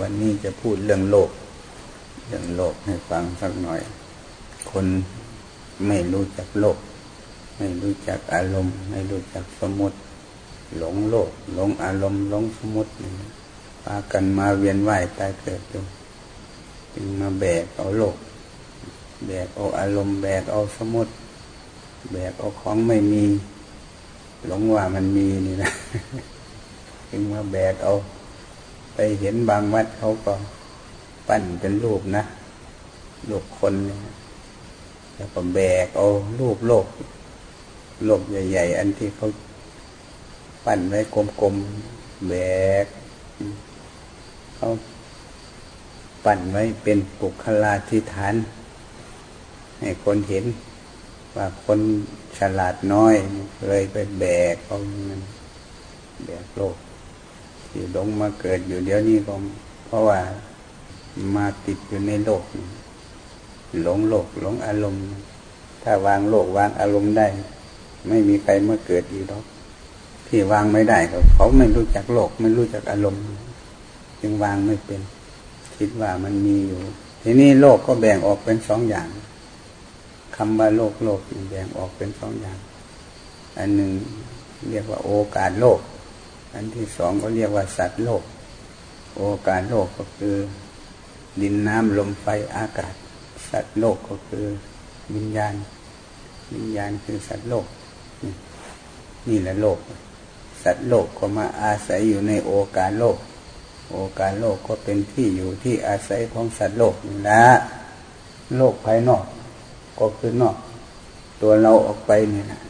วันนี้จะพูดเรื่องโลก เรื่องโลกให้ฟังสักหน่อย คนไม่รู้จักโลก ไม่รู้จักอารมณ์ ไม่รู้จักสมุติหลงโลก หลงอารมณ์หลงสมุติพากันมาเวียนว่ายตายเกิดอยู่จึงมาแบกเอาโลก แบกเอาอารมณ์ แบกเอาสมุติแบกเอาของไม่มี หลงว่ามันมีนี่นะจึงมาแบกเอา ไปเห็นบางวัดเขาก็ปั้นเป็นรูปนะรูปคนแล้วก็แบกเอารูปโลก โลกใหญ่ ๆ อันที่เขาปั้นไว้กลมๆแบกเขาปั้นไว้เป็นปุคลาธิฐาน ให้คนเห็นว่าคนฉลาดน้อย เลยไปแบกเอาแบกโลก ที่หลงมาเกิดอยู่เดี๋ยวนี้ก็เพราะว่ามาติดอยู่ในโลก หลงโลกหลงอารมณ์ ถ้าวางโลกวางอารมณ์ได้ ไม่มีใครมาเกิดอีกหรอกที่วางไม่ได้ก็เขาไม่รู้จักโลกไม่รู้จักอารมณ์ จึงวางไม่เป็น คิดว่ามันมีอยู่ ทีนี้โลกก็แบ่งออกเป็นสองอย่างคำว่าโลกโลกแบ่งออกเป็นสองอย่าง อันหนึ่งเรียกว่าโอกาสโลก อันที่สองก็เรียกว่าสัตว์โลก โอกาสโลกก็คือ ดินน้ำลมไฟอากาศ สัตว์โลกก็คือวิญญาณ วิญญาณคือสัตว์โลก นี่แหละโลก สัตว์โลกก็มาอาศัยอยู่ในโอกาสโลก โอกาสโลกก็เป็นที่อยู่ที่อาศัยของสัตว์โลกนี่ละโลกภายนอกก็คือนอก ตัวเราออกไปนี่นะ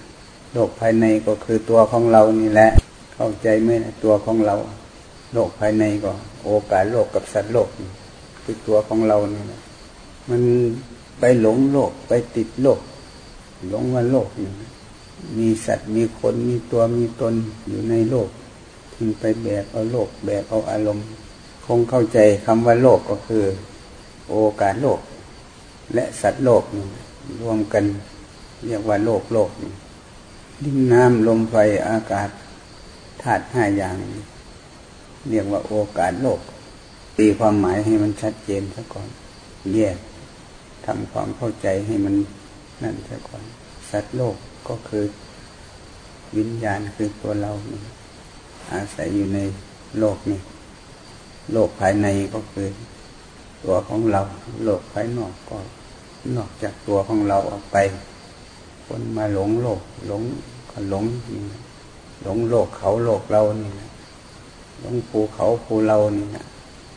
โลกภายในก็คือตัวของเรานี่แหละ เข้าใจไหมนะตัวของเรา โลกภายในก็ โอกาสโลกกับสัตว์โลกคือตัวของเราเนี่ยมันไปหลงโลกไปติดโลก หลงว่าโลกนี่มีสัตว์มีคนมีตัวมีตนอยู่ในโลกถึงไปแบกเอาโลกแบกเอาอารมณ์ คงเข้าใจคำว่าโลกก็คือ โอกาสโลก และสัตว์โลกรวมกัน เรียกว่าโลกโลกดินน้ำลมไฟอากาศ ธาตุห้าอย่างเรียกว่าโอกาสโลก ตีความหมายให้มันชัดเจนซะก่อน แยกทำความเข้าใจให้มันนั่นซะก่อน สัตว์โลกก็คือวิญญาณคือตัวเรา อาศัยอยู่ในโลกนี้โลกภายในก็คือตัวของเรา โลกภายนอกก็นอกจากตัวของเราออกไป คนมาหลงโลก หลงก็หลง หลงโลกเขาโลกเรานี่นะหลงภูเขาภูเรานี่นะ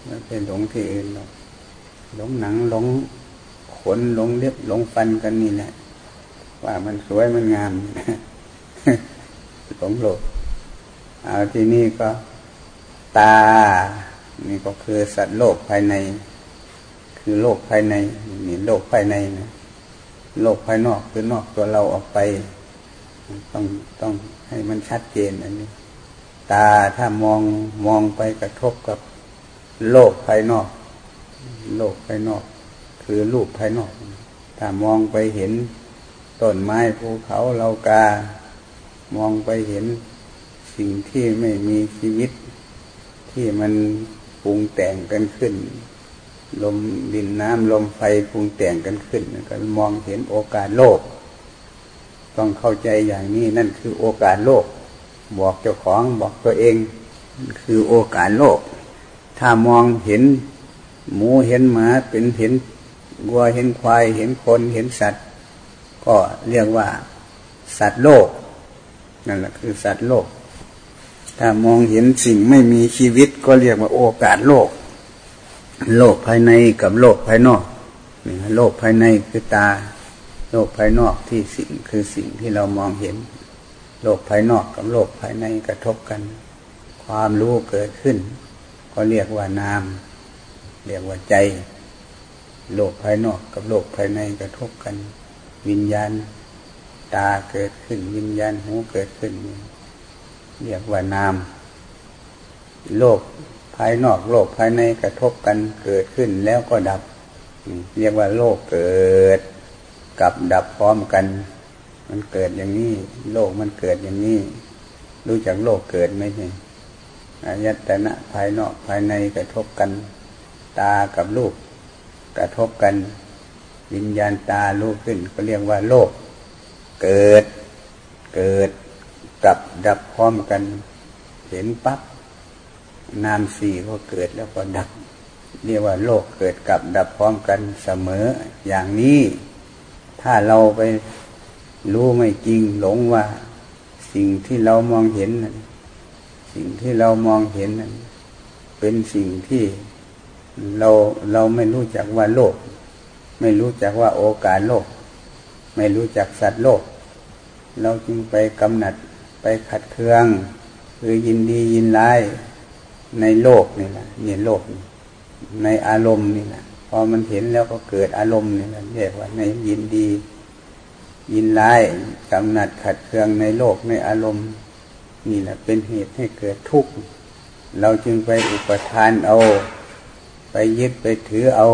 ไม่เป็นหลงที่อื่นหรอกหลงหนังหลงขนหลงเล็บหลงฟันกันนี่แหละว่ามันสวยมันงามหลงโลกเอาที่นี่ก็ตา นี่ก็คือสัตว์โลกภายใน คือโลกภายใน นี่โลกภายในนะโลกภายนอกคือนอกตัวเราออกไป ต้องต้องให้มันชัดเจนอันนี้ ตาถ้ามองมองไปกระทบกับโลกภายนอก โลกภายนอก คือรูปภายนอก ถ้ามองไปเห็นต้นไม้ภูเขาเลากา มองไปเห็นสิ่งที่ไม่มีชีวิต ที่มันปรุงแต่งกันขึ้น ลมดินน้ำลมไฟปรุงแต่งกันขึ้นก็มองเห็นโอกาสโลก ต้องเข้าใจอย่างนี้นั่นคือโอกาสโลก บอกเจ้าของบอกตัวเองคือโอกาสโลก ถ้ามองเห็นหมูเห็นหมาเป็นเห็นวัวเห็นควายเห็นคนเห็นสัตว์ ก็เรียกว่าสัตว์โลกนั่นแหละคือสัตว์โลก ถ้ามองเห็นสิ่งไม่มีชีวิตก็เรียกว่าโอกาสโลก โลกภายในกับโลกภายนอกโลกภายในคือตา ลกภายนอกที่สิ่งคือสิ่งที่เรามองเห็น โลกภายนอกกับโลกภายในกระทบกัน ความรู้เกิดขึ้น ก็เรียกว่านาม เรียกว่าใจ โลกภายนอกกับโลกภายในกระทบกัน วิญญาณ ตาเกิดขึ้น วิญญาณหูเกิดขึ้น เรียกว่านาม โลกภายนอกโลกภายในกระทบกันเกิดขึ้นแล้วก็ดับ เรียกว่าโลกเกิด กับดับพร้อมกัน มันเกิดอย่างนี้ โลกมันเกิดอย่างนี้ รู้จักโลกเกิดไหมเนี่ยอายตนะภายนอกภายในกระทบกัน ตากับรูปกระทบกัน วิญญาณตาลูกขึ้น ก็เรียกว่าโลก เกิดเกิดกับดับพร้อมกัน เห็นปับ๊บนามสี่ก็เกิดแล้วก็ดับ เรียกว่าโลกเกิดกับดับพร้อมกันเสมออย่างนี้ ถ้าเราไปรู้ไม่จริงหลงว่า สิ่งที่เรามองเห็นนั้นสิ่งที่เรามองเห็นนั้นเป็นสิ่งที่เราเราไม่รู้จักว่าโลก ไม่รู้จักว่าโอกาสโลก ไม่รู้จักสัตว์โลก เราจึงไปกำหนัดไปขัดเคืองคือยินดียินร้ายในโลกนี่แหละเนี่ยโลก ในอารมณ์นี่แหละ อมันเห็นแล้วก็เกิดอารมณ์นี่แหละเรียกว่าในยินดี ยินร้ายกำหนัดขัดเคืองในโลกในอารมณ์ นี่แหละเป็นเหตุให้เกิดทุกข์เราจึงไปอุปทานเอา ไปยึดไปถือเอา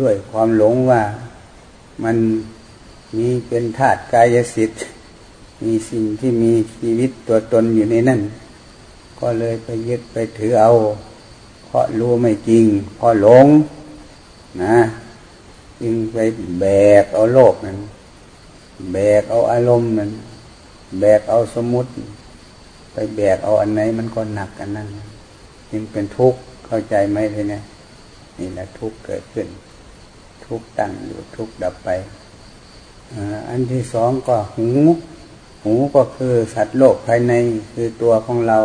ด้วยความหลงว่ามันมีเป็นธาตุกายสิทธิ์ มีสิ่งที่มีชีวิตตัวตนอยู่ในนั้นก็เลยไปยึดไปถือเอา เพราะรู้ไม่จริงเพราะหลง นะจึงไปแบกเอาโลกนั้น แบกเอาอารมณ์นั้น แบกเอาสมุติ ไปแบกเอาอันไหนมันก็หนักกันนั่นจึงเป็นทุกข์เข้าใจไหมเลยเนี่ยนี่แหละทุกข์เกิดขึ้น ทุกข์ตั้งอยู่ทุกข์ดับไปอันที่สองก็หู หูก็คือสัตว์โลกภายในคือตัวของเรา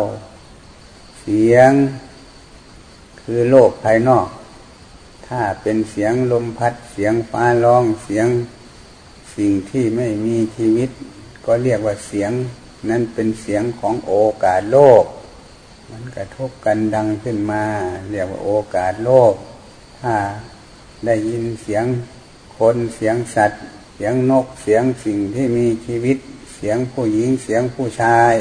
เสียง คือโลกภายนอก ถ้าเป็นเสียงลมพัดเสียงฟ้าร้องเสียงสิ่งที่ไม่มีชีวิต ก็เรียกว่าเสียง นั่นเป็นเสียงของโอกาสโลก มันกระทบกันดังขึ้นมา เรียกว่าโอกาสโลก ถ้าได้ยินเสียงคนเสียงสัตว์ เสียงนกเสียงสิ่งที่มีชีวิต เสียงผู้หญิงเสียงผู้ชาย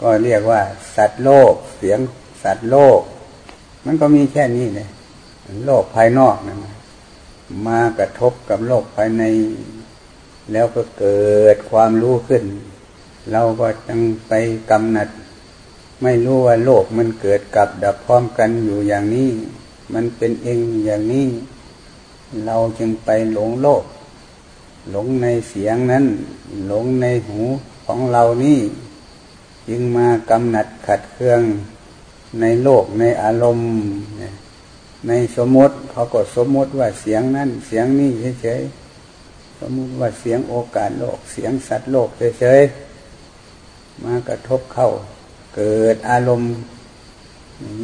ก็เรียกว่า สัตว์โลก เสียงสัตว์โลก มันก็มีแค่นี้เลย โลกภายนอกนะมากระทบกับโลกภายใน แล้วก็เกิดความรู้ขึ้น เราก็จังไปกำหนัด ไม่รู้ว่าโลกมันเกิดกับดับพร้อมกันอยู่อย่างนี้ มันเป็นเองอย่างนี้ เราจึงไปหลงโลก หลงในเสียงนั้น หลงในหูของเรานี่ จึงมากำหนัดขัดเครื่องในโลกในอารมณ์ ในสมมติเขาก็สมมติว่าเสียงนั้นเสียงนี้เฉยๆสมมติว่าเสียงโอกาสโลกเสียงสัตว์โลกเฉยๆมากระทบเข้า เกิดอารมณ์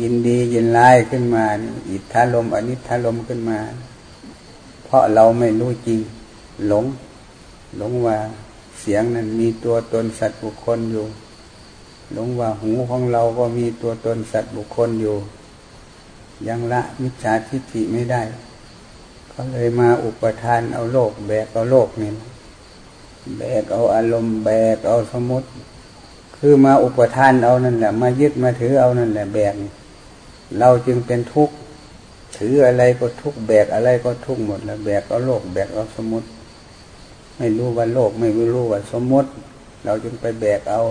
ยินดียินร้ายขึ้นมา อิทธาลมอนิทธาลมขึ้นมา เพราะเราไม่รู้จริง หลง หลงว่าเสียงนั้นมีตัวตนสัตว์บุคคลอยู่ หลงว่าหูของเราก็มีตัวตนสัตว์บุคคลอยู่ ยังละมิจฉาทิฏฐิไม่ได้ ก็เลยมาอุปทานเอาโลก แบกเอาโลกนี่แบกเอาอารมณ์แบกเอาสมมติ คือมาอุปทานเอานั่นแหละ มายึดมาถือเอานั่นแหละแบก เราจึงเป็นทุกข์ถืออะไรก็ทุกข์แบกอะไรก็ทุกข์หมดแล้วแบกเอาโลก แบกเอาสมมติ ไม่รู้ว่าโลกไม่รู้ว่าสมมติ เราจึงไปแบกเอา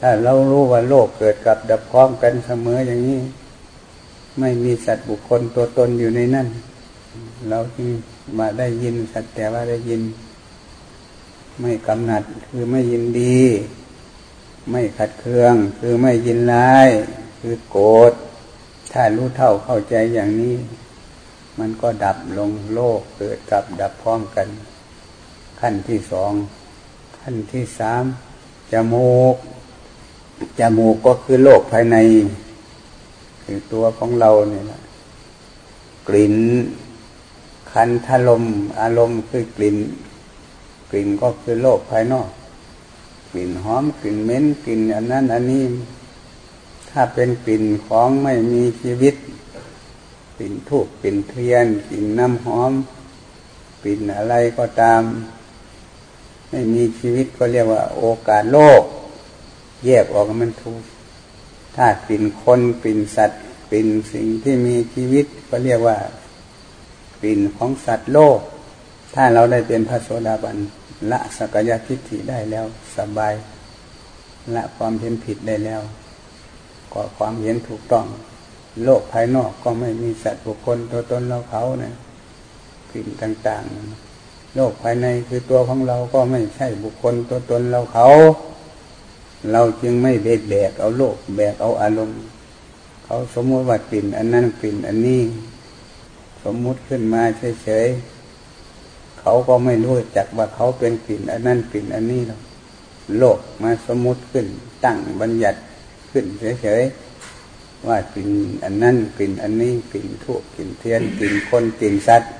ถ้าเรารู้ว่าโลกเกิดกับดับพร้อมกันเสมออย่างนี้ ไม่มีสัตว์บุคคลตัวตนอยู่ในนั่น เราจึงมาได้ยินสัตว์แต่ว่าได้ยิน ไม่กำหนัดคือไม่ยินดี ไม่ขัดเคือง คือไม่ยินร้าย คือโกรธถ้ารู้เท่าเข้าใจอย่างนี้ มันก็ดับลงโลกเกิดกับดับพร้อมกัน ขั้นที่สองขั้นที่สามจมูกจมูกก็คือโลกภายใน คือตัวของเราเนี่ยนะกลิ่นคันทลมอารมณ์คือกลิ่น กลิ่นก็คือโลกภายนอก กลิ่นหอมกลิ่นเหม็นกลิ่นอันนั้นอันนี้ ถ้าเป็นกลิ่นของไม่มีชีวิต กลิ่นทูบกลิ่นเทียน กลิ่นน้ำหอม กลิ่นอะไรก็ตาม ไม่มีชีวิตก็เรียกว่า โอกาสโลก แยกออกมันถูก ถ้ากลิ่นคนกลิ่นสัตว์กลิ่นสิ่งที่มีชีวิตก็เรียกว่ากลิ่นของสัตว์โลก ถ้าเราได้เป็นพระโสดาบันละสกยทิฏฐิได้แล้วสบายละความเห็นผิดได้แล้วก็ความเห็นถูกต้อง โลกภายนอกก็ไม่มีสัตว์บุคคลตัวตนเราเขานะกลิ่นต่าง ๆ โลกภายในคือตัวของเราก็ไม่ใช่บุคคลตัวตนเราเขา เราจึงไม่เบดแบกเอาโลกแบกเอาอารมณ์เขาสมมติว่ากลิ่นอันนั้นกลิ่นอันนี้ สมมุติขึ้นมาเฉยๆเขาก็ไม่รู้จักว่าเขาเป็นกลิ่นอันนั้นกลิ่นอันนี้หรอกโลกมาสมมุติขึ้น ตั้งบัญญัติขึ้นเฉยๆว่ากลิ่นอันนั้นกลิ่นอันนี้กลิ่นทูบกลิ่นเทียนกลิ่นคนกลิ่นสัตว์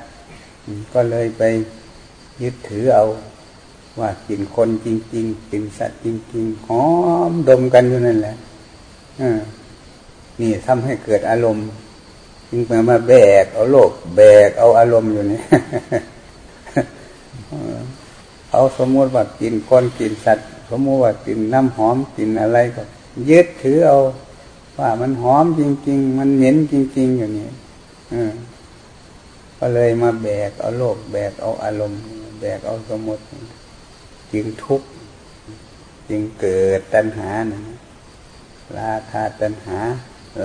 ก็เลยไปยึดถือเอา ว่ากลิ่นคนจริงๆกลิ่นสัตว์จริงๆหอมดมกันอยู่นั่นแหละนี่ทำให้เกิดอารมณ์จึงมามาแบก เอาโลก แบกเอาอารมณ์อยู่นี่เขาสมมติว่ากินคนกินสัตว์ สมมติว่ากินน้ำหอมกินอะไรก็ยึดถือเอา ว่ามันหอมจริง ๆ มันเหม็นจริง ๆ อย่างนี้ก็เลยมาแบกเอาโลก แบกเอาอารมณ์ แบกเอาสมมติ จึงทุกข์จึงเกิดตัณหานะราคาตัณหา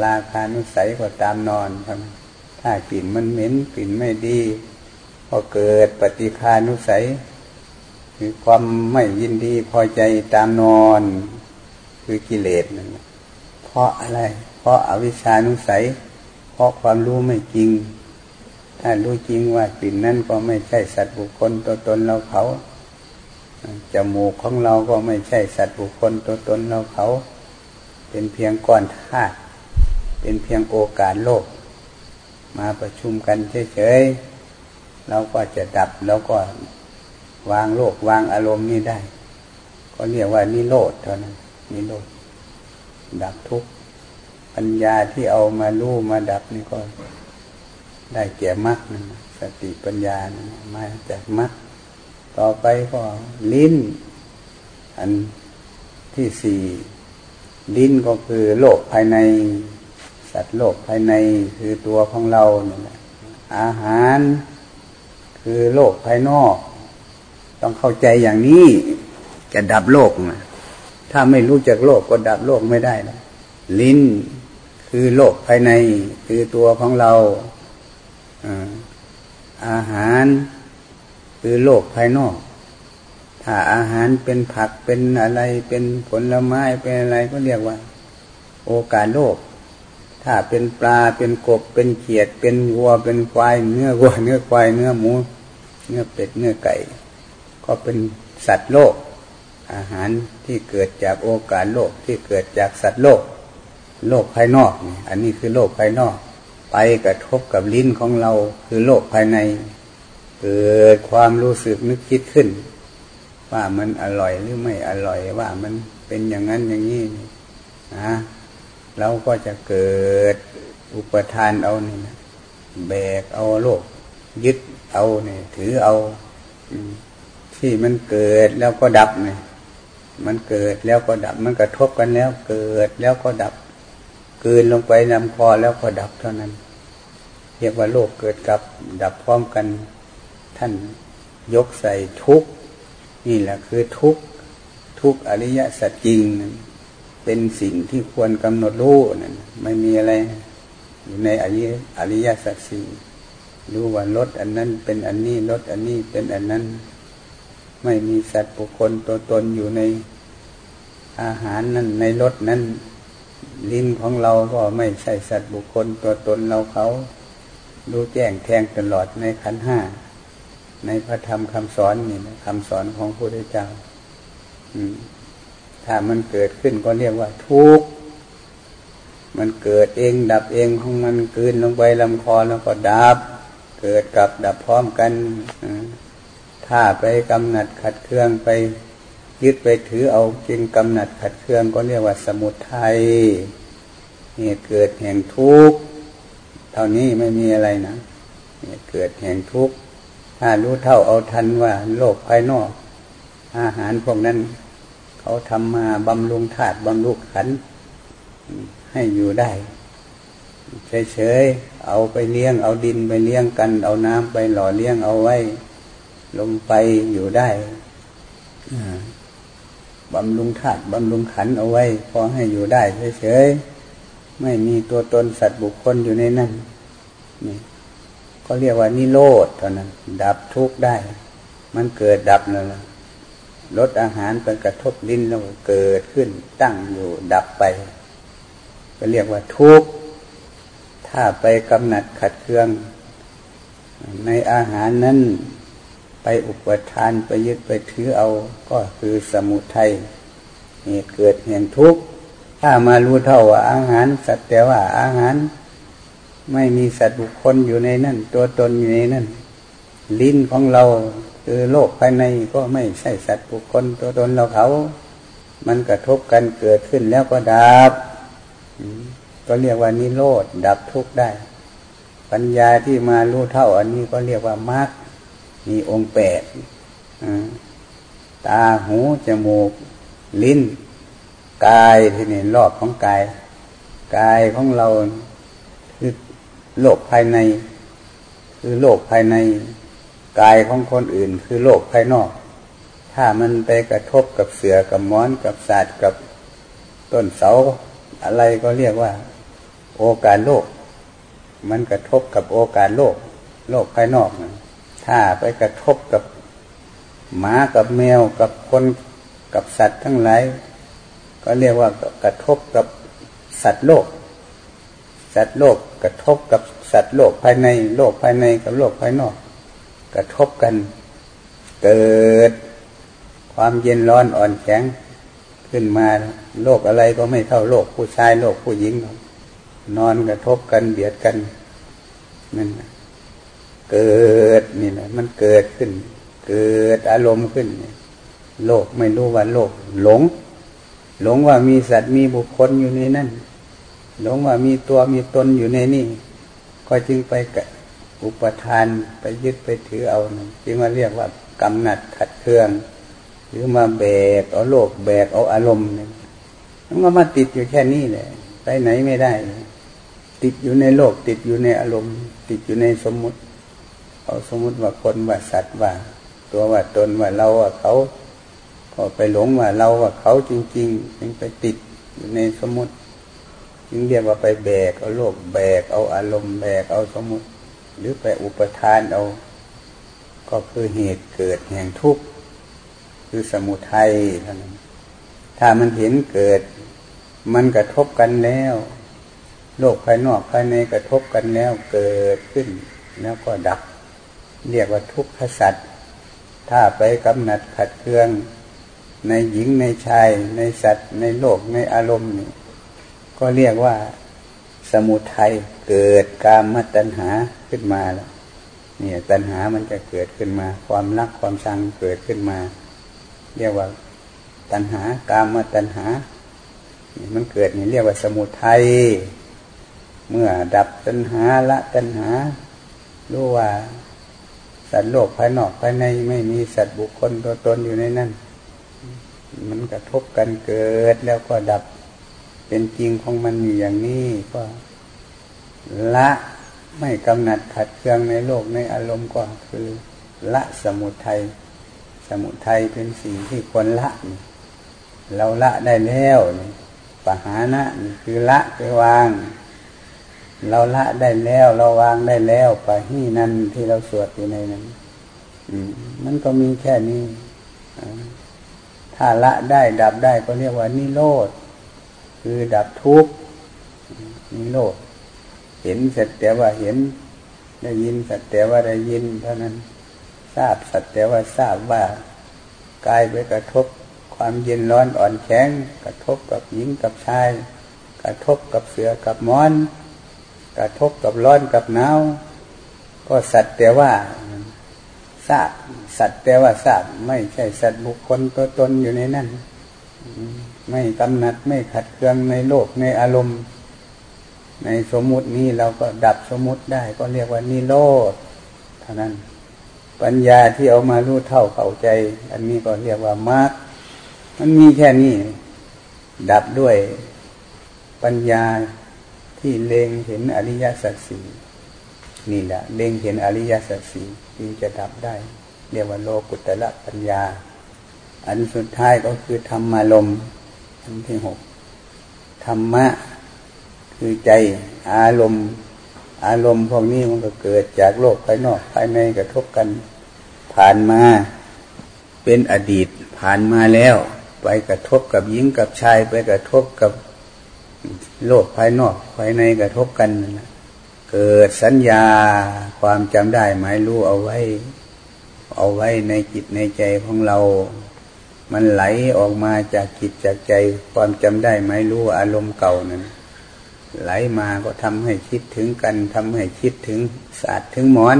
ราคานุสัยก็ตามนอนครับถ้ากลิ่นมันเหม็นกลิ่นไม่ดีพอเกิดปฏิคานุสัย คือความไม่ยินดีพอใจตามนอน คือกิเลสนั่นเพราะอะไร เพราะอาวิชานุสัย เพราะความรู้ไม่จริง ถ้ารู้จริงว่ากลิ่นนั้นก็ไม่ใช่สัตว์บุคคลตัวตนเราเขา จมูกของเราก็ไม่ใช่สัตว์บุคคลตัวตนเราเขา เป็นเพียงก้อนธาตุเป็นเพียงโอกาสโลก มาประชุมกันเฉยๆเราก็จะดับแล้วก็วางโลกวางอารมณ์นี้ได้ ก็เรียกว่านิโรธเท่านั้นนิโรธดับทุกปัญญาที่เอามาลู่มาดับนี่ก็ได้แก่มรรคนะสติปัญญานะมาจากมรรค ต่อไปก็ลิ้น อันที่สี่ลิ้นก็คือโลกภายใน สัตว์โลกภายในคือตัวของเราเนี่ยอาหารคือโลกภายนอก ต้องเข้าใจอย่างนี้จะดับโลกนะถ้าไม่รู้จักโลกก็ดับโลกไม่ได้นะลิ้นคือโลกภายในคือตัวของเราอาหาร คือโลกภายนอก ถ้าอาหารเป็นผักเป็นอะไรเป็นผลไม้เป็นอะไรก็เรียกว่า โอกาสโลก ถ้าเป็นปลาเป็นกบเป็นเขียด เป็นวัวเป็นควายเนื้อวัวเนื้อควายเนื้อหมู เนื้อเป็ดเนื้อไก่ ก็เป็นสัตว์โลก อาหารที่เกิดจากโอกาสโลกที่เกิดจากสัตว์โลก โลกภายนอกนี่อันนี้คือโลกภายนอก ไปกระทบกับลิ้นของเราคือโลกภายใน เกิดความรู้สึกนึกคิดขึ้น ว่ามันอร่อยหรือไม่อร่อยว่ามันเป็นอย่างนั้นอย่างนี้นะเราก็จะเกิดอุปทานเอานี่นะแบกเอาโลก ยึดเอาเนี่ย ถือเอาที่มันเกิดแล้วก็ดับไงมันเกิดแล้วก็ดับ มันกระทบกันแล้ว เกิดแล้วก็ดับเกินลงไปลำคอแล้วก็ดับเท่านั้น เรียกว่าโลกเกิดกับดับพร้อมกัน ท่านยกใส่ทุกนี่แหละคือทุกทุกอริยสัจจริง เป็นสิ่งที่ควรกำหนดรู้นั่นไม่มีอะไรอยู่ในอริอริยสัจสี่รู้ว่ารถอันนั้นเป็นอันนี้รถอันนี้เป็นอันนั้น ไม่มีสัตว์บุคคลตัวตนอยู่ในอาหารนั้นในรสนั้นลิ้นของเราก็ไม่ใช่สัตว์บุคคลตัวตนเราเขา รู้แจ้งแทงตลอดในขันห้า ในพระธรรมคำสอนนี่นะคำสอนของพระพุทธเจ้าถ้ามันเกิดขึ้นก็เรียกว่าทุกข์มันเกิดเองดับเองของมันกืนลงไปลำคอแล้วก็ดับ เกิดกับดับพร้อมกันถ้าไปกำหนัดขัดเครื่องไปยึดไปถือเอาจึงกำหนัดขัดเครื่องก็เรียกว่าสมุทัยเหตุเกิดแห่งทุกข์เท่านี้ไม่มีอะไรนะเหตุเกิดแห่งทุกข์ ถ้ารู้เท่าเอาทันว่าโลกภายนอก อาหารพวกนั้น เขาทำมาบำรุงธาตุบำรุงขัน ให้อยู่ได้ เฉยๆ เอาไปเลี้ยง เอาดินไปเลี้ยงกัน เอาน้ำไปหล่อเลี้ยงเอาไว้ ลงไปอยู่ได้บำรุงธาตุบำรุงขันเอาไว้ พอให้อยู่ได้เฉยๆ ไม่มีตัวตนสัตว์บุคคลอยู่ในนั้นนี่ ก็เรียกว่านิโรธเท่านั้น ดับทุกข์ได้ มันเกิดดับนั่นแหละลดอาหารไปกระทบลิ้นแล้วเกิดขึ้นตั้งอยู่ดับไป ก็เรียกว่าทุกข์ถ้าไปกำหนัดขัดเคือง ในอาหารนั้นไปอุปทานไปยึดไปถือเอาก็คือสมุทัยเหตุเกิดแห่งทุกข์ถ้ามารู้เท่าว่าอาหารสัตว์แต่ว่าอาหาร ไม่มีสัตว์บุคคลอยู่ในนั่น ตัวตนอยู่ในนั่น ลิ้นของเราคือโลกภายในก็ไม่ใช่สัตว์บุคคล ตัวตนเราเขา มันกระทบกันเกิดขึ้นแล้วก็ดับ ก็เรียกว่านิโรธดับทุกข์ได้ ปัญญาที่มารู้เท่า อันนี้ก็เรียกว่ามรรคมีองค์แปดตาหูจมูก ลิ้น กายที่นี่รอบของกาย กายของเราคือ โลกภายใน คือโลกภายในกายของคนอื่น คือโลกภายนอก ถ้ามันไปกระทบกับเสือกับม้อนกับสัตว์กับต้นเสาอะไรก็เรียกว่า โอกาสโลก มันกระทบกับโอกาสโลก โลกภายนอกนะถ้าไปกระทบกับหมากับแมวกับคนกับสัตว์ทั้งหลายก็เรียกว่ากระทบกับสัตว์โลก สัตว์โลกกระทบกับสัตว์โลกภายในโลกภายในกับโลกภายนอก กระทบกัน เกิดความเย็นร้อนอ่อนแข็งขึ้นมาโลกอะไรก็ไม่เท่าโลกผู้ชายโลกผู้หญิง นอนกระทบกันเบียดกันนั่นเกิดนี่แหละมันเกิดขึ้น เกิดอารมณ์ขึ้น โลกไม่รู้ว่าโลก หลง หลงว่ามีสัตว์มีบุคคลอยู่ในนั้น หลงว่ามีตัวมีตนอยู่ในนี่ ก็จึงไปกอุปทานไปยึดไปถือเอาจึงมาเรียกว่ากำหนัดขัดเครื่อง หรือมาแบกเอาโลกแบกเอาอารมณ์เนี่ยมันก็มาติดอยู่แค่นี้แหละไปไหนไม่ได้ ติดอยู่ในโลก ติดอยู่ในอารมณ์ ติดอยู่ในสมมุติเขาสมมติว่าคนว่าสัตว์ว่า ตัวว่าตนว่าเราว่าเขาก็ไปหลงว่าเราว่าเขาจริง ๆ จึงไปติดอยู่ในสมมติ จึงเรียกว่าไปแบกเอาโลกแบกเอาอารมณ์แบกเอาสมมติหรือไปอุปทานเอา ก็คือเหตุเกิดแห่งทุกข์คือสมุทัยเท่านั้นถ้ามันเห็นเกิด มันกระทบกันแล้ว โลกภายนอกภายในกระทบกันแล้วเกิดขึ้น แล้วก็ดับ เรียกว่าทุกขสัตว์ถ้าไปกำหนัดขัดเคือง ในหญิงในชาย ในสัตว์ ในโลกในอารมณ์นี่ ก็เรียกว่า สมุทัยเกิดกามตัณหาขึ้นมาแล้วเนี่ยตัณหามันจะเกิดขึ้นมา ความรักความชังเกิดขึ้นมา เรียกว่า ตัณหากามตัณหามันเกิดนี่เรียกว่าสมุทัยเมื่อดับตัณหาละตัณหา รู้ว่า สัตว์โลกภายนอกภายในไม่มีสัตว์บุคคลตัวตนอยู่ในนั้น มันกระทบกันเกิดแล้วก็ดับ เป็นจริงของมันอยู่อย่างนี้ก็ละไม่กำหนัดขัดเคืองในโลกในอารมณ์ก็คือ ละสมุทัยสมุทัยเป็นสิ่งที่ควรละเราละได้แล้วปหานะนี่คือละคือวาง เราละได้แล้วเราวางได้แล้วปะหีนั่นที่เราสวดอยู่ในนั้นมันก็มีแค่นี้ถ้าละได้ดับได้ก็เรียกว่านิโรธ คือดับทุกข์นิโรธเห็นสัตแต่ว่าเห็น ได้ยินสัตแต่ว่าได้ยิน เท่านั้นทราบสัตแต่ว่าทราบว่ากายไปกระทบ ความเย็นร้อนอ่อนแข็งกระทบกับหญิงกับชาย กระทบกับเสือกับมอน กระทบกับร้อนกับหนาวก็สัตว์แต่ว่าทราบสัตว์แต่ว่าทราบไม่ใช่สัตว์บุคคลตัวตนอยู่ในนั้น ไม่กำหนัดไม่ขัดเคืองในโลกในอารมณ์ ในสมมุตินี้เราก็ดับสมมุติได้ก็เรียกว่านิโรธเท่านั้น ปัญญาที่เอามารู้เท่าเข้าใจ อันนี้ก็เรียกว่ามรรคมันมีแค่นี้ ดับด้วยปัญญาที่เล็งเห็นอริยสัจสี่นี่แหละเล็งเห็นอริยสัจสี่จึงจะดับได้ เรียกว่าโลกุตละปัญญา อันสุดท้ายก็คือธรรมารมณ์ อันที่หกธรรมะคคือใจอารมณ์ อารมณ์พวกนี้มันก็เกิดจากโลกภายนอกภายในกระทบกัน ผ่านมาเป็นอดีตผ่านมาแล้ว ไปกระทบกับหญิงกับชาย ไปกระทบกับโลกภายนอกภายในกระทบกันนะเกิดสัญญาความจำได้หมายรู้เอาไว้ เอาไว้ในจิตในใจของเรา มันไหลออกมาจากจิตจากใจความจำได้ไหมรู้อารมณ์เก่านั้น ไหลมาก็ทำให้คิดถึงกันทำให้คิดถึงศาสตร์ถึงหมอน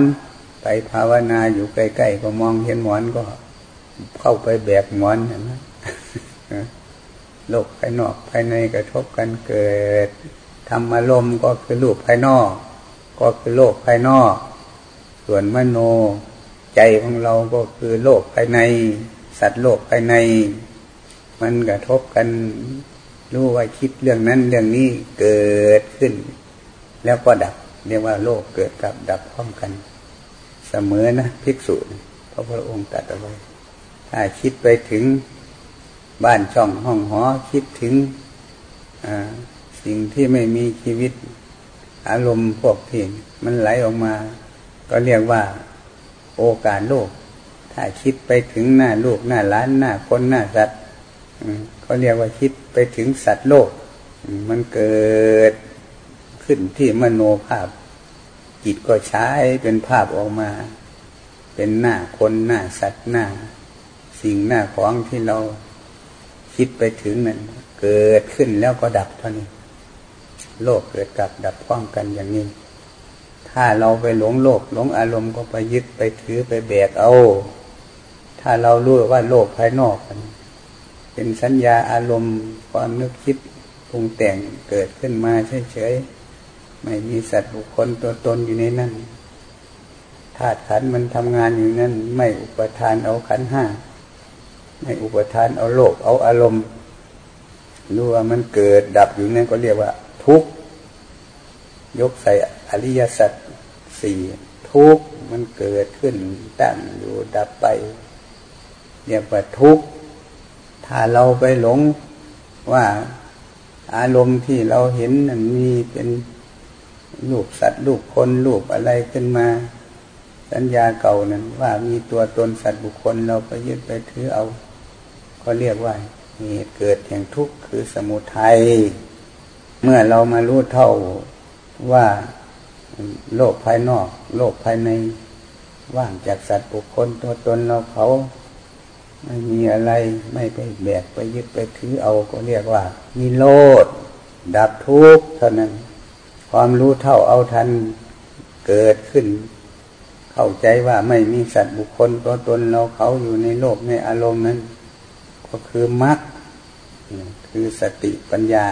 ไปภาวนาอยู่ใกล้ๆก็มองเห็นหมอนก็ เข้าไปแบกหมอนเห็นไหมโลกภายนอกภายในกระทบกันเกิดธรรมอารมณ์ก็คือรูปภายนอก ก็คือโลกภายนอก ส่วนมโนใจของเราก็คือโลกภายใน สัตว์โลกภายใน มันกระทบกันรู้ว่าคิดเรื่องนั้นเรื่องนี้เกิดขึ้น แล้วก็ดับ เรียกว่าโลกเกิดกับดับพร้อมกัน เสมอนะภิกษุพระพุทธองค์ตรัสเอาไว้ถ้าคิดไปถึงบ้านช่องห้องหอคิดถึงสิ่งที่ไม่มีชีวิต อารมณ์พวกที่มันไหลออกมา ก็เรียกว่าโอกาสโลก ถ้าคิดไปถึงหน้าลูกหน้าล้านหน้าคนหน้าสัตว์เขาเรียกว่าคิดไปถึงสัตว์โลก มันเกิดขึ้นที่มโนภาพ จิตก็ใช้เป็นภาพออกมา เป็นหน้าคนหน้าสัตว์หน้า สิ่งหน้าของที่เราคิดไปถึงนั้นเกิดขึ้นแล้วก็ดับเท่านี้ โลกเกิดกับดับพร้อมกันอย่างนี้ ถ้าเราไปหลงโลกหลงอารมณ์ก็ไปยึดไปถือไปแบกเอา ถ้าเรารู้ว่าโลกภายนอกเป็นสัญญาอารมณ์ความนึกคิดปรุงแต่งเกิดขึ้นมาเฉยๆไม่มีสัตว์บุคคลตัวตนอยู่ในนั้นธาตุขันมันทำงานอยู่นั้นไม่อุปทานเอาขันห้าไม่อุปทานเอาโลกเอาอารมณ์รู้ว่ามันเกิดดับอยู่นั่นก็เรียกว่า ทุกยกใส่อริยสัจสี่ทุกมันเกิดขึ้นตั้งอยู่ดับไป เรียกว่าทุกข์ ถ้าเราไปหลงว่าอารมณ์ที่เราเห็นนั้นมีเป็นรูปสัตว์รูปคนรูปอะไรขึ้นมา สัญญาเก่านั้น ว่ามีตัวตนสัตว์บุคคลเราไปยึดไปถือเอา ก็เรียกว่าเหตุเกิดแห่งทุกข์คือสมุทัยเมื่อเรามารู้เท่าว่าโลกภายนอก โลกภายในว่างจากสัตว์บุคคลตัวตนเราเขา ไม่มีอะไรไม่ไปแบกไปยึดไปถือเอาก็เรียกว่ามีโลดดับทุกข์เท่านั้น ความรู้เท่าเอาทันเกิดขึ้น เข้าใจว่าไม่มีสัตว์บุคคลตัวตนเราเขาอยู่ในโลกในอารมณ์นั้น ก็คือมรรคคือสติปัญญา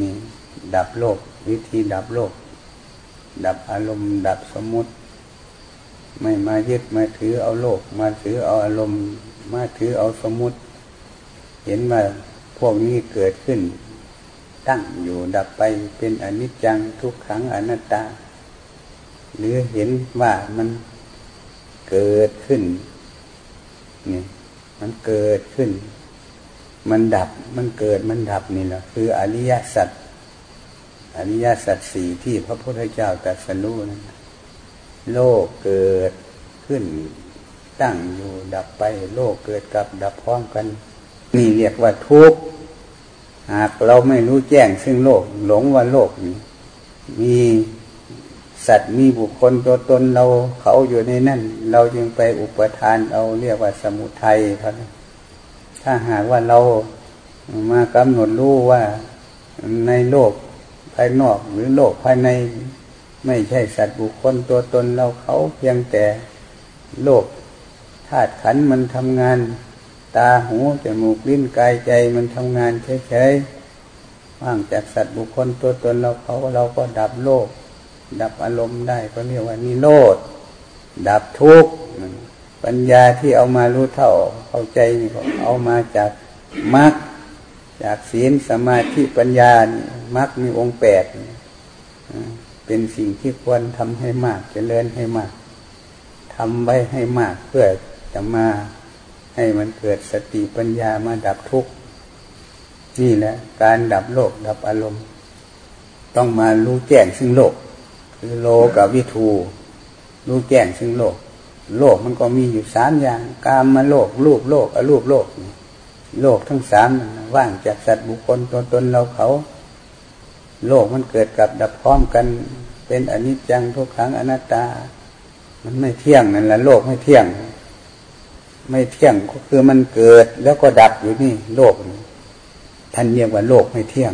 นี่ดับโลก วิธีดับโลก ดับอารมณ์ ดับสมมติ ไม่มายึดมาถือเอาโลก มาถือเอาอารมณ์ มาถือเอาสมมุติ เห็นว่าพวกนี้เกิดขึ้น ตั้งอยู่ดับไปเป็นอนิจจังทุกขังอนัตตา หรือเห็นว่ามันเกิดขึ้นนี่มันเกิดขึ้น มันดับมันเกิดมันดับนี่แหละคืออริยสัจอริยสัจสี่ที่พระพุทธเจ้าตรัสรู้นั้น โลกเกิดขึ้นตั้งอยู่ดับไปโลกเกิดกับดับพร้อมกัน นี่เรียกว่าทุกข์หากเราไม่รู้แจ้งซึ่งโลกหลงว่าโลกนี้มีสัตว์มีบุคคลตัวตนเราเขาอยู่ในนั่น เราจึงไปอุปทานเอาเรียกว่าสมุทัยเท่านั้นถ้าหากว่าเรามากำหนดรู้ว่าในโลกภายนอกหรือโลกภายใน ไม่ใช่สัตว์บุคคลตัวตนเราเขาเพียงแต่โลกธาตุขันมันทำงาน ตาหูจมูกลิ้นกายใจมันทำงานเฉยๆว่างจากสัตว์บุคคลตัวตนเราเขาเราก็ดับโลก ดับอารมณ์ได้ก็เรียกว่านิโรธดับทุกข์ปัญญาที่เอามารู้เท่าเข้าใจนี่ก็เอามาจากมรรคจากศีลสมาธิปัญญานี่มรรคมีองค์แปด เป็นสิ่งที่ควรทำให้มากจเจริญให้มากทำไว้ให้มากเพื่อจะมาให้มันเกิดสติปัญญามาดับทุกข์นี่แหละการดับโลกดับอารมณ์ ต้องมารู้แจ้งซึ่งโลก คือโลกับวิทูรู้แจ้งซึ่งโลก โลกมันก็มีอยู่สามอย่าง กามมาโลกรูปโลกอรูปโลก โลกทั้งสามว่างจากสัตว์บุคคลตัวตนเราเขา โลกมันเกิดกับดับพร้อมกัน เป็นอนิจจังทุกขังอนัตตา มันไม่เที่ยงนั่นแหละโลกไม่เที่ยง ไม่เที่ยงก็คือมันเกิดแล้วก็ดับอยู่นี่ โลกท่านเรียกว่าโลกไม่เที่ยง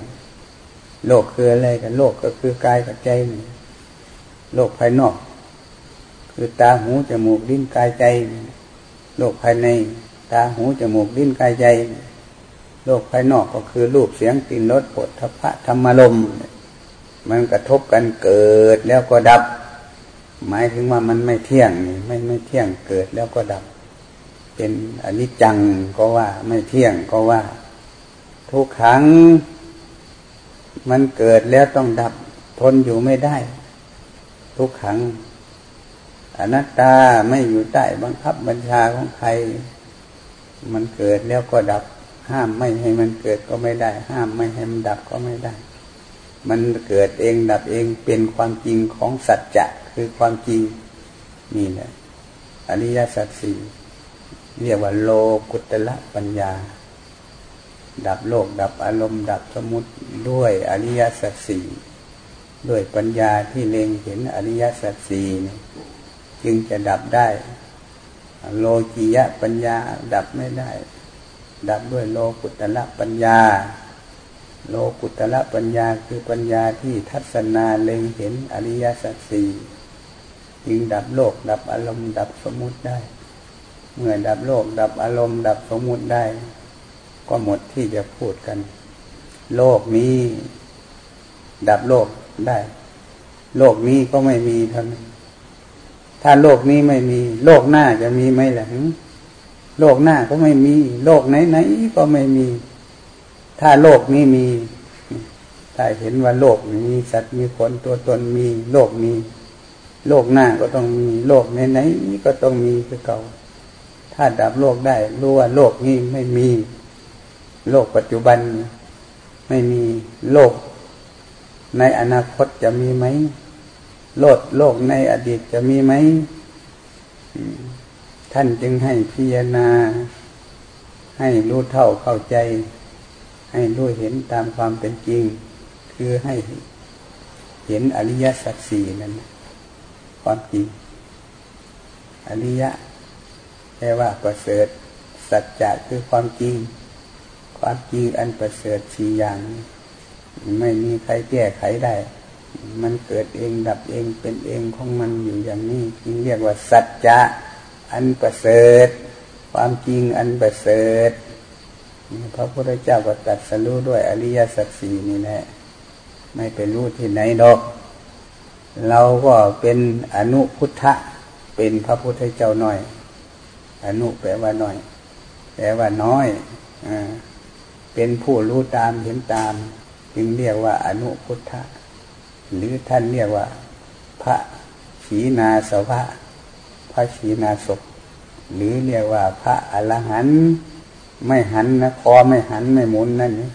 โลกคืออะไรกันโลกก็คือกายกับใจนี่โลกภายนอก คือตาหูจมูกลิ้นกายใจ โลกภายใน ตาหูจมูกลิ้นกายใจ โลกภายนอกก็คือรูปเสียงกลิ่นรสปวดทพะธรรมลมมันกระทบกันเกิดแล้วก็ดับ หมายถึงว่ามันไม่เที่ยงนี่ไม่ไม่เที่ยงเกิดแล้วก็ดับ เป็นอนิจจังก็ว่าไม่เที่ยงก็ว่า ทุกครั้งมันเกิดแล้วต้องดับ ทนอยู่ไม่ได้ ทุกขังอนัตตาไม่อยู่ใต้บังคับบัญชาของใคร มันเกิดแล้วก็ดับ ห้ามไม่ให้มันเกิดก็ไม่ได้ ห้ามไม่ให้มันดับก็ไม่ได้ มันเกิดเองดับเองเป็นความจริงของสัจจะคือความจริงนี่แหละอริยสัจสี่เรียกว่าโลกุตละปัญญา ดับโลกดับอารมณ์ดับสมุติด้วยอริยสัจสี่ด้วยปัญญาที่เล็งเห็นอริยสัจสี่จึงจะดับได้ โลกียะปัญญาดับไม่ได้ ดับด้วยโลกุตละปัญญา โลกุตละปัญญาคือปัญญาที่ทัศนาเล็งเห็นอริยสัจสี่จึงดับโลก ดับอารมณ์ ดับสมมุติได้ เมื่อดับโลก ดับอารมณ์ ดับสมมุติได้ ก็หมดที่จะพูดกัน โลกนี้ ดับโลกได้ โลกนี้ก็ไม่มีเท่านั้นถ้าโลกนี้ไม่มี โลกหน้าจะมีไหมล่ะ โลกหน้าก็ไม่มี โลกไหนไหนก็ไม่มี ถ้าโลกนี้มีถ้าเห็นว่าโลกมีสัตว์มีคนตัวตนมีโลกมี โลกหน้าก็ต้องมี โลกไหนไหนก็ต้องมีคือเก่า ถ้าดับโลกได้รู้ว่าโลกนี้ไม่มี โลกปัจจุบัน ไม่มีโลก ในอนาคตจะมีไหมโลดโลกในอดีตจะมีไหม ท่านจึงให้พิจารณา ให้รู้เท่าเข้าใจ ให้รู้เห็นตามความเป็นจริง คือให้เห็นอริยสัจสี่นั่นความจริง อริยะแปลว่าประเสริฐ สัจจะคือความจริง ความจริงอันประเสริฐสี่อย่าง ไม่มีใครแก้ไขได้ มันเกิดเองดับเองเป็นเองของมันอยู่อย่างนี้จึงเรียกว่าสัจจะ อันประเสริฐ ความจริงอันประเสริฐพระพุทธเจ้าก็ตัดสรู้ด้วยอริยสัจสี่นี่แหละ ไม่ไปรู้ที่ไหนดอก เราก็เป็นอนุพุทธะ เป็นพระพุทธเจ้าน้อย อนุแปลว่าน้อย แปลว่าน้อยอเป็นผู้รู้ตามเห็นตาม จึงเรียกว่าอนุพุทธะ หรือท่านเรียกว่า พระขีนาสภะ พระขีนาศหรือเรียกว่าพระอรหันต์ไม่หันนะคอไม่หันไม่หมุนนั่นนี่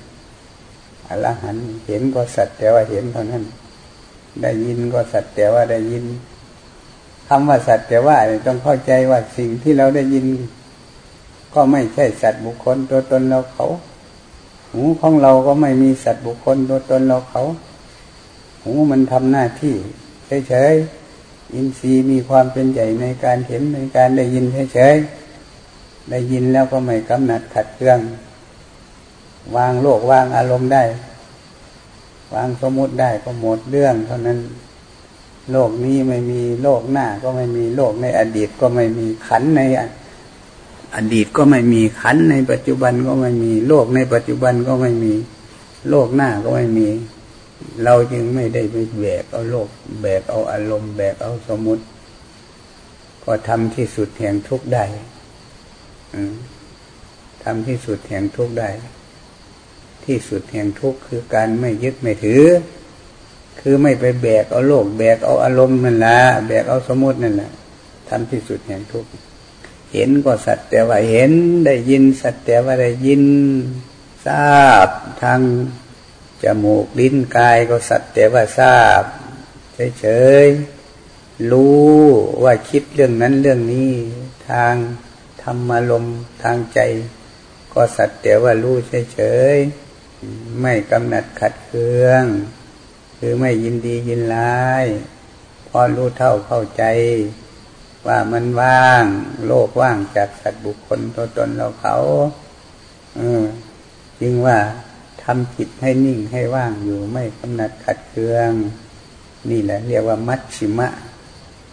อรหันต์เห็นก็สัตว์แต่ว่าเห็นเท่านั้น ได้ยินก็สัตว์แต่ว่าได้ยินคำว่าสัตว์แต่ว่าต้องเข้าใจว่าสิ่งที่เราได้ยิน ก็ไม่ใช่สัตว์บุคคลตัวตนเราเขา หูของเราก็ไม่มีสัตว์บุคคลตัวตนเราเขา หูมันทำหน้าที่เฉยๆ อินทรีย์มีความเป็นใหญ่ในการเห็นในการได้ยินเฉยๆได้ยินแล้วก็ไม่กำหนัดขัดเครื่อง วางโลกวางอารมณ์ได้ วางสมมติได้ก็หมดเรื่อง เท่านั้นโลกนี้ไม่มีโลกหน้าก็ไม่มีโลกในอดีตก็ไม่มีขันในอดีตก็ไม่มีขันในปัจจุบันก็ไม่มีโลกในปัจจุบันก็ไม่มี โลกหน้าก็ไม่มี เราจึงไม่ได้ไปแบกเอาโลก แบกเอาอารมณ์ แบกเอาสมุติ ก็ทำที่สุดแห่งทุกได้ทำที่สุดแห่งทุกได้ ที่สุดแห่งทุกคือการไม่ยึดไม่ถือ คือไม่ไปแบกเอาโลก แบกเอาอารมณ์นั่นละแบกเอาสมุตินั่นแหละทำที่สุดแห่งทุกเห็นก็สัตว์แต่ว่าเห็นได้ยินสัตว์แต่ว่าได้ยินทราบทาง จมูกลิ้นกายก็สัตว์แต่ว่าทราบเฉยๆรู้ว่าคิดเรื่องนั้นเรื่องนี้ทางธรรมลมทางใจ ก็สัตว์แต่ว่ารู้เฉยๆไม่กำหนัดขัดเคือง คือไม่ยินดียินร้ายพอรู้เท่าเข้าใจ ว่ามันว่าง โลกว่างจากสัตว์บุคคลตัวตนเราเขา เออ จึงว่า ทำจิตให้นิ่งให้ว่างอยู่ไม่กำหนัดขัดเคือง นี่แหละเรียกว่ามัชชิมะ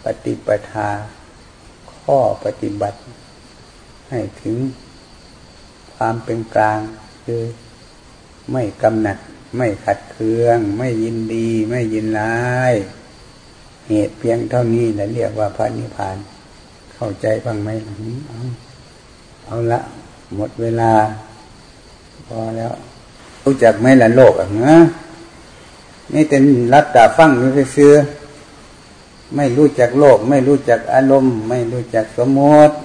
ปฏิปทา ข้อปฏิบัติ ให้ถึงความเป็นกลางคือไม่กำหนัด ไม่ขัดเคือง ไม่ยินดี ไม่ยินร้าย เหตุเพียงเท่านี้แหละเรียกว่าพระนิพพาน เข้าใจบ้างไหมเอาเอาละหมดเวลา พอแล้ว รู้จักไหมล่ะโลกอะนะนี่เป็นรัตตาฟังนี่ไปซื้อไม่รู้จักโลก ไม่รู้จักอารมณ์ ไม่รู้จักสมมติ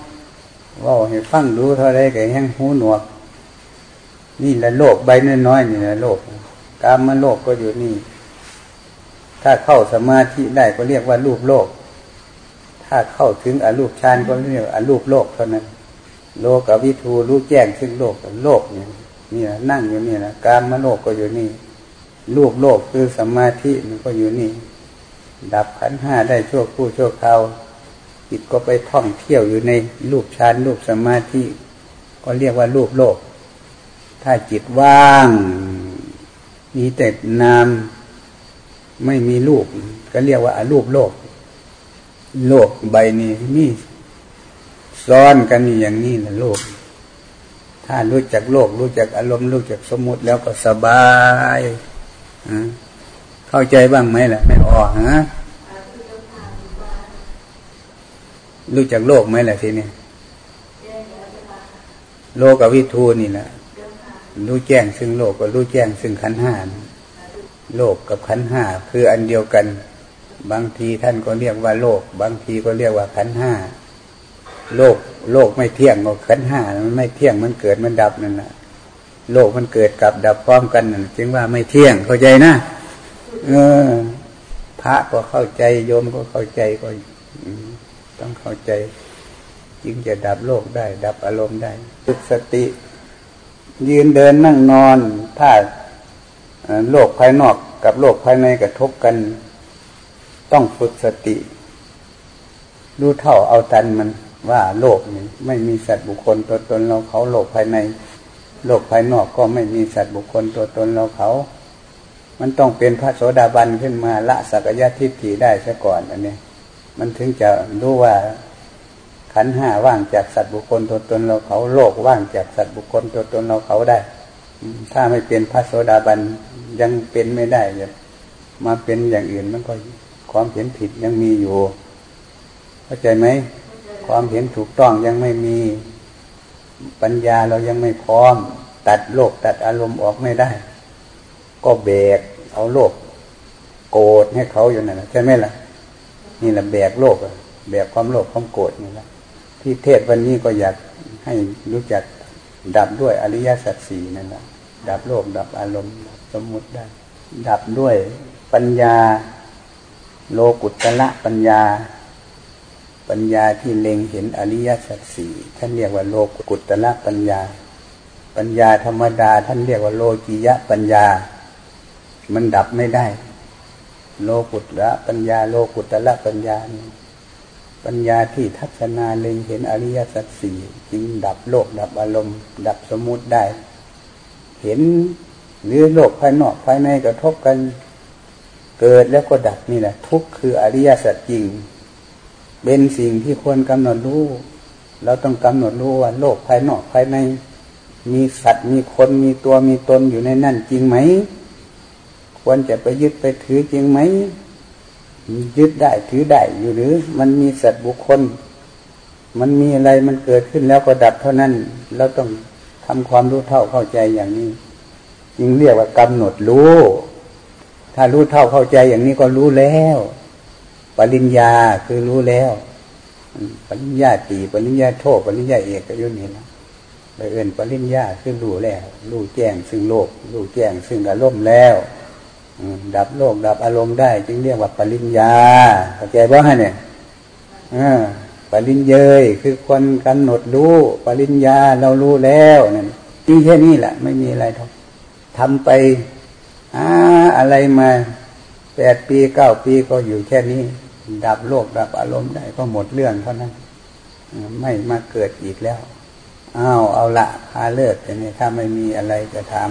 ว่าให้ฟังดูเท่าไรแก่ยังหูหนวก นี่แหละโลกใบน้อยๆนี่แหละโลกกามโลกก็อยู่นี่ ถ้าเข้าสมาธิได้ก็เรียกว่ารูปโลก ถ้าเข้าถึงอรูปฌานก็เรียกอรูปโลกเท่านั้น โลกกับวิทูรู้แจ้งซึ่งโลกโลกเนี่ย นี่นะนั่งอยู่นี่นะการมโลกก็อยู่นี่รูปโลกคือสมาธิมันก็อยู่นี่ ดับขันห้าได้ชั่วคู่ชั่วคราวจิตก็ไปท่องเที่ยวอยู่ในรูปฌานรูปสมาธิก็เรียกว่ารูปโลก ถ้าจิตว่าง มีแต่นามไม่มีรูป ก็เรียกว่าอารูปโลก โลกใบนี้นี่ซ้อนกันอย่างนี้แหละโลก ถ้ารู้จักโลก รู้จักอารมณ์รู้จักสมมติแล้วก็สบายเข้าใจบ้างไหมล่ะ ไม่ออกฮะรู้จักโลกไหมล่ะทีนี้โลกกับวิทูนี่แหละรู้แจ้งซึ่งโลกก็รู้แจ้งซึ่งขันห้าโลกกับขันห้าคืออันเดียวกัน บางทีท่านก็เรียกว่าโลก บางทีก็เรียกว่าขันห้า โลกโลกไม่เที่ยงก็ขันห้ามันไม่เที่ยงมันเกิดมันดับนั่นแหละโลกมันเกิดกับดับพร้อมกันนั่นจึงว่าไม่เที่ยงเข้าใจนะเออ พระก็เข้าใจโยมก็เข้าใจก็ต้องเข้าใจ จึงจะดับโลกได้ ดับอารมณ์ได้ฝึกสติ ยืนเดินนั่งนอนถ้าโลกภายนอกกับโลกภายในกระทบกัน ต้องฝึกสติ รู้เท่าเอาทันมัน ว่าโลกนี้ไม่มีสัตว์บุคคลตัวตนเราเขาโลกภายใน โลกภายนอกก็ไม่มีสัตว์บุคคลตัวตนเราเขา มันต้องเป็นพระโสดาบันขึ้นมาละสักยะทิฏฐิได้ซะก่อนอันนี้ มันถึงจะรู้ว่าขันห้าว่างจากสัตว์บุคคลตัวตนเราเขาโลกว่างจากสัตว์บุคคลตัวตนเราเขาได้ ถ้าไม่เป็นพระโสดาบันยังเป็นไม่ได้จะมาเป็นอย่างอื่นมันก็ความเห็นผิดยังมีอยู่ เข้าใจไหม ความเห็นถูกต้องยังไม่มีปัญญาเรายังไม่พร้อม ตัดโลกตัดอารมณ์ออกไม่ได้ ก็แบกเอาโลก โกรธให้เขาอยู่นั่นแหละใช่ไหมล่ะ นี่แหละแบกโลกแบกความโลภความโกรธนี่แหละที่เทศวันนี้ก็อยากให้รู้จักดับด้วยอริยสัจสี่นั่นแหละดับโลกดับอารมณ์สมมุติได้ ดับด้วยปัญญา โลกุตละปัญญา ปัญญาที่เล็งเห็นอริยสัจสี่ท่านเรียกว่าโลกุตละปัญญา ปัญญาธรรมดา ท่านเรียกว่าโลกิยะปัญญา มันดับไม่ได้ โลกุตละปัญญา โลกุตละปัญญาปัญญาที่ทัศนาเล็งเห็นอริยสัจสี่จึงดับโลกดับอารมณ์ ดับสมุติได้ เห็นหรือโลกภายนอกภายในกระทบกัน เกิดแล้วก็ดับนี่แหละทุกคืออริยสัจจริง เป็นสิ่งที่ควรกำหนดรู้ เราต้องกำหนดรู้ว่าโลกภายนอกภายใน มีสัตว์มีคนมีตัวมีตนอยู่ในนั่นจริงไหม ควรจะไปยึดไปถือจริงไหม ยึดได้ถือได้อยู่หรือ มันมีสัตว์บุคคล มันมีอะไรมันเกิดขึ้นแล้วก็ดับเท่านั้น เราต้องทำความรู้เท่าเข้าใจอย่างนี้ จึงเรียกว่ากำหนดรู้ ถ้ารู้เท่าเข้าใจอย่างนี้ก็รู้แล้ว ปริญญาคือรู้แล้วปริญญาตีปริญญาโทปริญญาเอกก็ยุ่นี่นะไปเอื่นปริญญาคือรู้แล้วรู้แจ้งซึ่งโลกรู้แจ้งซึ่งอารมณ์แล้วดับโลกดับอารมณ์ได้ จึงเรียกว่าปริญญาเข้าใจบ่ฮะเนี่ยปริญเยยคือคนกำหนดรู้ปริญญาเรารู้แล้วนั่นนี่แค่นี้แหละไม่มีอะไรทั้งทำไปอาอะไรมาแปดปีเก้าปีก็อยู่แค่นี้ ดับโลกดับอารมณ์ได้ก็หมดเรื่องเท่านั้น ไม่มาเกิดอีกแล้วอ้าวเอาละพาเลิกแต่นี่ถ้าไม่มีอะไรจะถาม